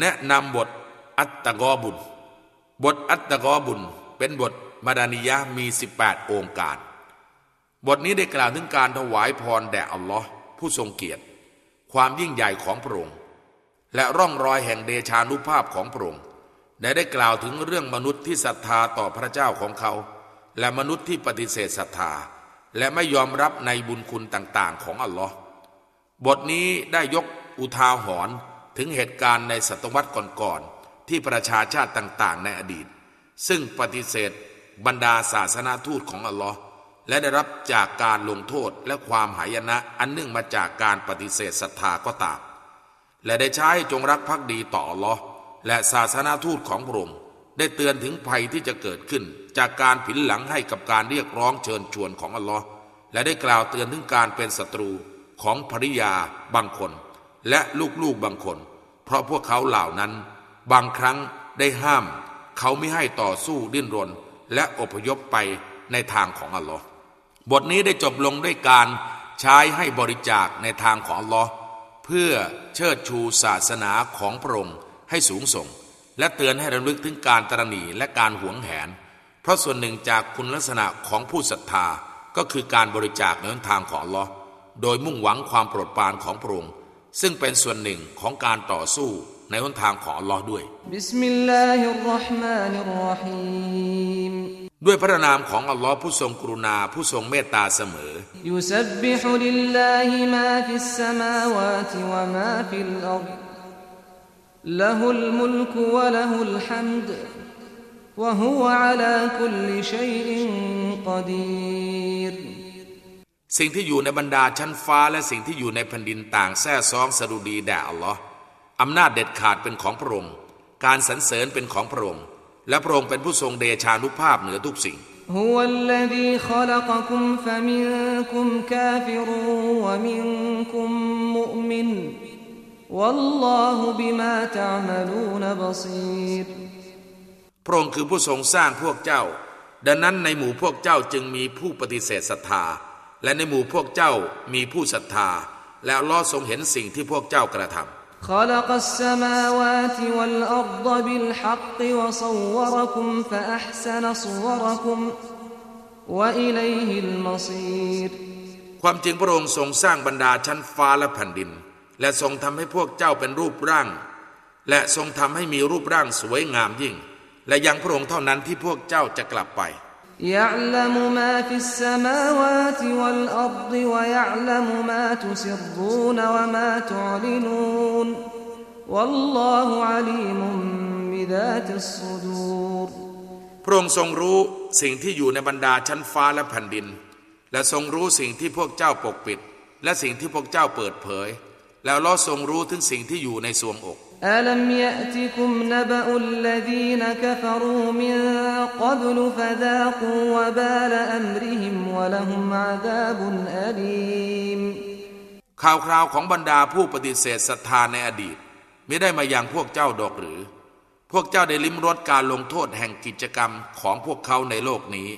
แนะนำบทอัตตกอบุญ บทอัตตกอบุญ เป็นบทมาดานิยะมี 18 องค์การ บทนี้ได้กล่าวถึงการถวายพรแด่อัลลอฮ์ผู้ทรงเกียรติ ความยิ่งใหญ่ของพระองค์ และร่องรอยแห่งเดชานุภาพของพระองค์ได้ได้กล่าวถึงเรื่องมนุษย์ที่ศรัทธาต่อพระเจ้าของเขา และมนุษย์ที่ปฏิเสธศรัทธา และไม่ยอมรับในบุญคุณต่างๆ ของอัลลอฮ์บทนี้ได้ยกอุทาหรณ์ ถึงเหตุการณ์ในศตวรรษก่อนๆที่ประชาชาติต่างๆ ในอดีต ซึ่งปฏิเสธบรรดาศาสนาทูตของอัลลอฮ์และได้รับจากการลงโทษและความหายนะอันเนื่องมาจากการปฏิเสธศรัทธาก็ตาม และได้ใช้จงรักภักดีต่ออัลลอฮ์และศาสนาทูตของพระองค์ได้เตือนถึงภัยที่จะเกิดขึ้น จากการผินหลังให้กับการเรียกร้องเชิญชวนของอัลลอฮ์และได้กล่าวเตือนถึงการเป็นศัตรูของภริยาบางคน และลูกๆบางคน เพราะพวกเขาเหล่านั้น บางครั้งได้ห้าม เขาไม่ให้ต่อสู้ดิ้นรน และอพยพไปในทางของอัลลอฮ์บทนี้ได้จบลงด้วยการใช้ให้บริจาคในทางของอัลลอฮ์เพื่อเชิดชูศาสนาของพระองค์ให้สูงส่ง และเตือนให้ระลึกถึงการตรณีและการหวงแหน เพราะส่วนหนึ่งจากคุณลักษณะของผู้ศรัทธาก็คือการบริจาคในทางของอัลลอฮ์โดยมุ่งหวังความโปรดปรานของพระองค์ ซึ่งเป็นส่วนหนึ่งของการต่อสู้ในหนทางของอัลลอฮ์ด้วยبسم الله الرحمن الرحيمด้วยพระนามของอัลลอฮ์ผู้ทรงกรุณาผู้ทรงเมตตาเสมอ يسبح لله ما في السماوات وما في الأرละฮุลมุลกุวะละฮุลฮัมดวะฮุวะอะลาคุลลิชัยอินกอดีร สิ่งที่อยู่ในบรรดาชั้นฟ้าและสิ่งที่อยู่ในแผ่นดินต่างแท้ซองสรุดีแด่อัลลอฮ์อำนาจเด็ดขาดเป็นของพระองค์ การสรรเสริญเป็นของพระองค์และพระองค์เป็นผู้ทรงเดชานุภาพเหนือทุกสิ่ง هو الذي خلقكم فمنكم كافر ومنكم مؤمن والله بما تعملون بصير พระองค์คือผู้ทรงสร้างพวกเจ้า ดังนั้นในหมู่พวกเจ้าจึงมีผู้ปฏิเสธศรัทธา และในหมู่พวกเจ้ามีผู้ศรัทธา แล้วลอทรงเห็นสิ่งที่พวกเจ้ากระทำ خلق السماوات والأرض بالحق وصوركم فأحسن صوركم وإليه المصير ความจริงพระองค์ทรงสร้างบรรดาชั้นฟ้าและแผ่นดิน และทรงทำให้พวกเจ้าเป็นรูปร่าง และทรงทำให้มีรูปร่างสวยงามยิ่ง และยังพระองค์เท่านั้นที่พวกเจ้าจะกลับไป يعلم ما في السماوات والأرض ويعلم ما تسرون وما تعلنون والله عليم بذات الصدور พระองค์ทรงรู้สิ่งที่อยู่ในบรรดาชั้นฟ้าและแผ่นดิน และทรงรู้สิ่งที่พวกเจ้าปกปิด และสิ่งที่พวกเจ้าเปิดเผย แล้วลอทรงรู้ถึงสิ่งที่อยู่ในสวงอก ألم يأتكم نبأ الذين كفروا من قبل فذاقوا وبال أمرهم ولهم عذاب أليم ข่าวคราวของบรรดาผู้ปฏิเสธศรัทธาในอดีตไม่ได้มาอย่างพวกเจ้าดอกหรือ พวกเจ้าได้ลิ้มรสการลงโทษแห่งกิจกรรมของพวกเขาในโลกนี้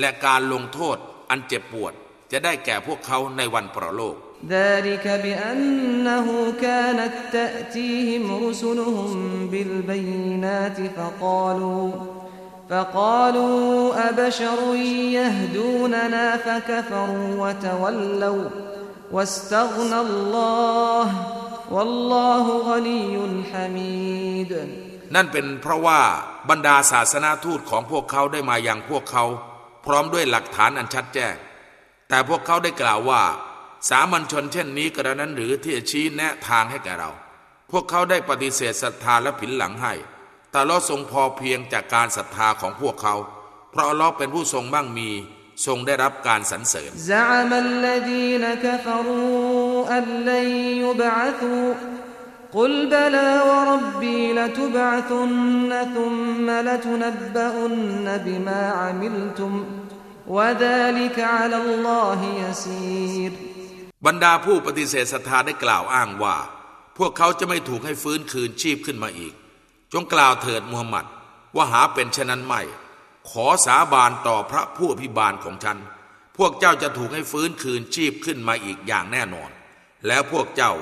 และการลงโทษอันเจ็บปวดจะได้แก่พวกเขาในวันปรโลก ذلك بأنه كانت تأتيهم رسلهم بالبينات فقالوا فقالوا أبشر يهدوننا فكفروا وتولوا واستغنى الله والله غني حميد นั่นเป็นเพราะว่าบรรดาศาสนาทูตของพวกเขาได้มาอย่างพวกเขา พร้อมด้วยหลักฐานอันชัดแจ้ง แต่พวกเขาได้กล่าวว่า สามัญชนเช่นนี้กระนั้นหรือที่จะชี้แนะทางให้แก่เรา พวกเขาได้ปฏิเสธศรัทธาและผินหลังให้ แต่ลอทรงพอเพียงจากการศรัทธาของพวกเขา เพราะลอเป็นผู้ทรงมั่งมี ทรงได้รับการสรรเสริญ قل بلى وربي لتبعثن ثم لتنبؤن بما عملتم وذلك على الله يسير บรรดาผู้ปฏิเสธศรัทธาได้กล่าวอ้างว่า พวกเขาจะไม่ถูกให้ฟื้นคืนชีพขึ้นมาอีก จงกล่าวเถิดมูฮัมหมัดว่าหาเป็นเช่นนั้นไม่ ขอสาบานต่อพระผู้อภิบาลของฉัน พวกเจ้าจะถูกให้ฟื้นคืนชีพขึ้นมาอีกอย่างแน่นอน แล้วพวกเจ้า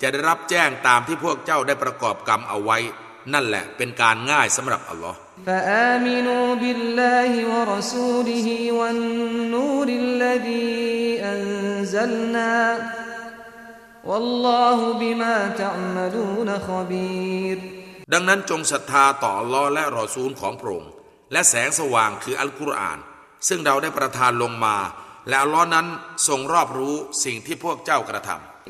จะได้รับแจ้งตามที่พวกเจ้าได้ประกอบกรรมเอาไว้ นั่นแหละเป็นการง่ายสำหรับอัลลอฮ์ فآمنوا بالله ورسوله والنور الذي أنزلنا والله بما تعملون خبير ดังนั้นจงศรัทธาต่ออัลลอฮ์และรอซูลของพระองค์และแสงสว่างคืออัลกุรอาน ซึ่งเราได้ประทานลงมา และอัลลอฮ์นั้นทรงรอบรู้สิ่งที่พวกเจ้ากระทำ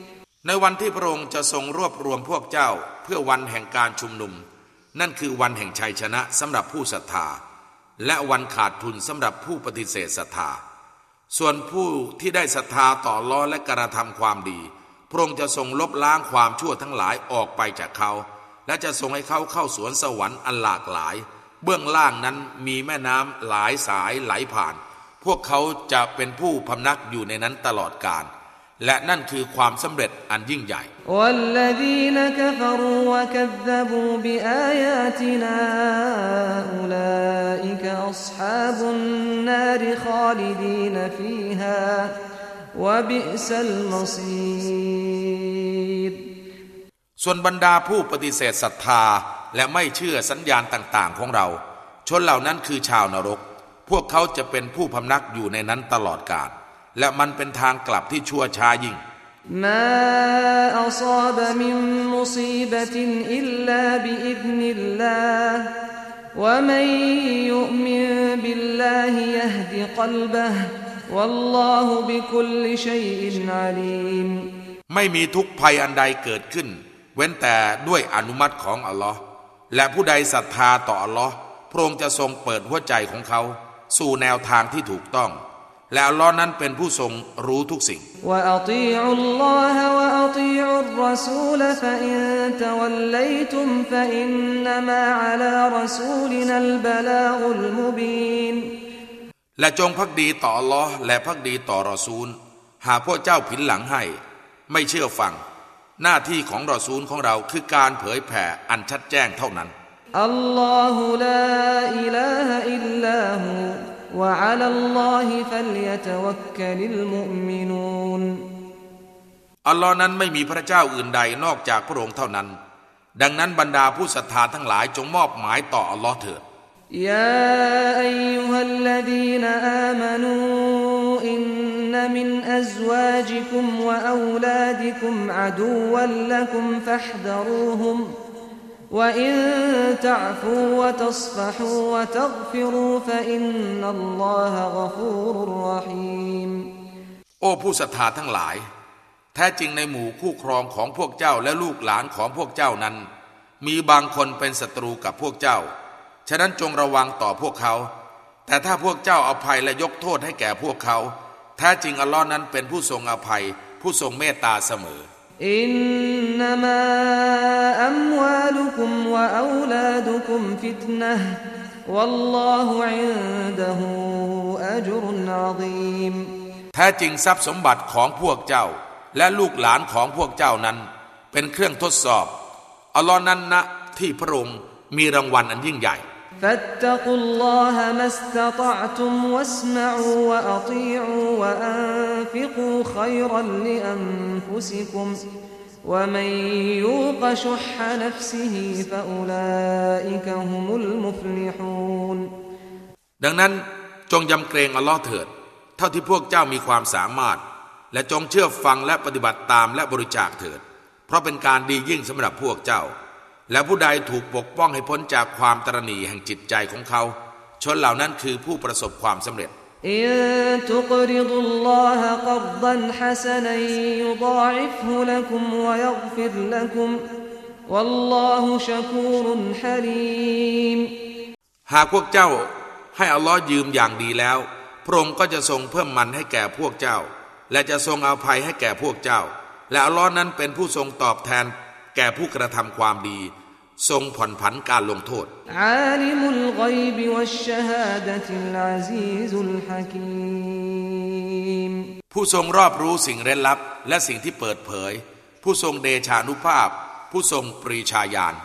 ในวันที่พระองค์จะทรงรวบรวมพวกเจ้าเพื่อวันแห่งการชุมนุม นั่นคือวันแห่งชัยชนะสำหรับผู้ศรัทธา และวันขาดทุนสำหรับผู้ปฏิเสธศรัทธา ส่วนผู้ที่ได้ศรัทธาต่อล้อและกระทำความดี พระองค์จะทรงลบล้างความชั่วทั้งหลายออกไปจากเขา และจะทรงให้เขาเข้าสวนสวรรค์อันหลากหลาย เบื้องล่างนั้นมีแม่น้ำหลายสายไหลผ่าน พวกเขาจะเป็นผู้พำนักอยู่ในนั้นตลอดกาล และนั่นคือความสำเร็จอันยิ่งใหญ่ส่วนบรรดาผู้ปฏิเสธศรัทธาและไม่เชื่อสัญญาณต่างๆของเรา ชนเหล่านั้นคือชาวนรก พวกเขาจะเป็นผู้พำนักอยู่ในนั้นตลอดกาล และมันเป็นทางกลับที่ชั่วช้ายิ่ง ما أصاب من مصيبة إلا بإذن الله ومن يؤمن بالله يهد قلبه والله بكل شيء عليم ไม่มีทุกภัยอันใดเกิดขึ้น เว้นแต่ด้วยอนุมัติของอัลลอฮ์และผู้ใดศรัทธาต่ออัลลอฮ์พระองค์จะทรงเปิดหัวใจของเขา สู่แนวทางที่ถูกต้อง แล้วล้อนั้นเป็นผู้ทรงรู้ทุกสิ่ง และจงพักดีต่อลอและพักดีต่อรอซูล หากพวกเจ้าผินหลังให้ ไม่เชื่อฟัง หน้าที่ของรอซูลของเราคือการเผยแผ่อันชัดแจ้งเท่านั้นอัลลอฮุลาอิลาฮะอิลลาฮู وعلى الله فليتوكل المؤمنون อัลลอฮ์นั้นไม่มีพระเจ้าอื่นใดนอกจากพระองค์เท่านั้น ดังนั้นบรรดาผู้ศรัทธาทั้งหลายจงมอบหมายต่ออัลลอฮ์เถิด يا أيها الذين آمنوا إن من أزواجكم وأولادكم عدوا لكم فاحذروهم وإن تعفوا وتصفحوا وتغفروا فإن الله غفور رحيم โอ้ผู้ศรัทธาทั้งหลาย แท้จริงในหมู่คู่ครองของพวกเจ้าและลูกหลานของพวกเจ้านั้น มีบางคนเป็นศัตรูกับพวกเจ้า ฉะนั้นจงระวังต่อพวกเขา แต่ถ้าพวกเจ้าอภัยและยกโทษให้แก่พวกเขา แท้จริงอัลลอฮ์นั้นเป็นผู้ทรงอภัย ผู้ทรงเมตตาเสมอ إنما أموالكم وأولادكم فتنة والله عنده أجر عظيم แท้จริงทรัพย์สมบัติของพวกเจ้า และลูกหลานของพวกเจ้านั้น เป็นเครื่องทดสอบ อัลลอฮ์นั้นนะที่พระองค์มีรางวัลอันยิ่งใหญ่ فاتقوا الله ما استطعتم واسمعوا وأطيعوا وأنفقوا خيرا لأنفسكم ومن يوق شح نفسه فأولئك هم المفلحون ดังนั้นจงยำเกรงอัลลอฮ์เถิด เท่าที่พวกเจ้ามีความสามารถ และจงเชื่อฟังและปฏิบัติตามและบริจาคเถิด เพราะเป็นการดียิ่งสำหรับพวกเจ้า และผู้ใดถูกปกป้องให้พ้นจากความตรณีแห่งจิตใจของเขา ชนเหล่านั้นคือผู้ประสบความสำเร็จหากพวกเจ้าให้อัลลอฮ์ยืมอย่างดีแล้ว พระองค์ก็จะทรงเพิ่มมันให้แก่พวกเจ้า และจะทรงอภัยให้แก่พวกเจ้า และอัลลอฮ์นั้นเป็นผู้ทรงตอบแทน แก่ผู้กระทำความดี ทรงผ่อนผันการลงโทษ ผู้ทรงรอบรู้สิ่งเร้นลับ และสิ่งที่เปิดเผย ผู้ทรงเดชานุภาพ ผู้ทรงปรีชาญาณ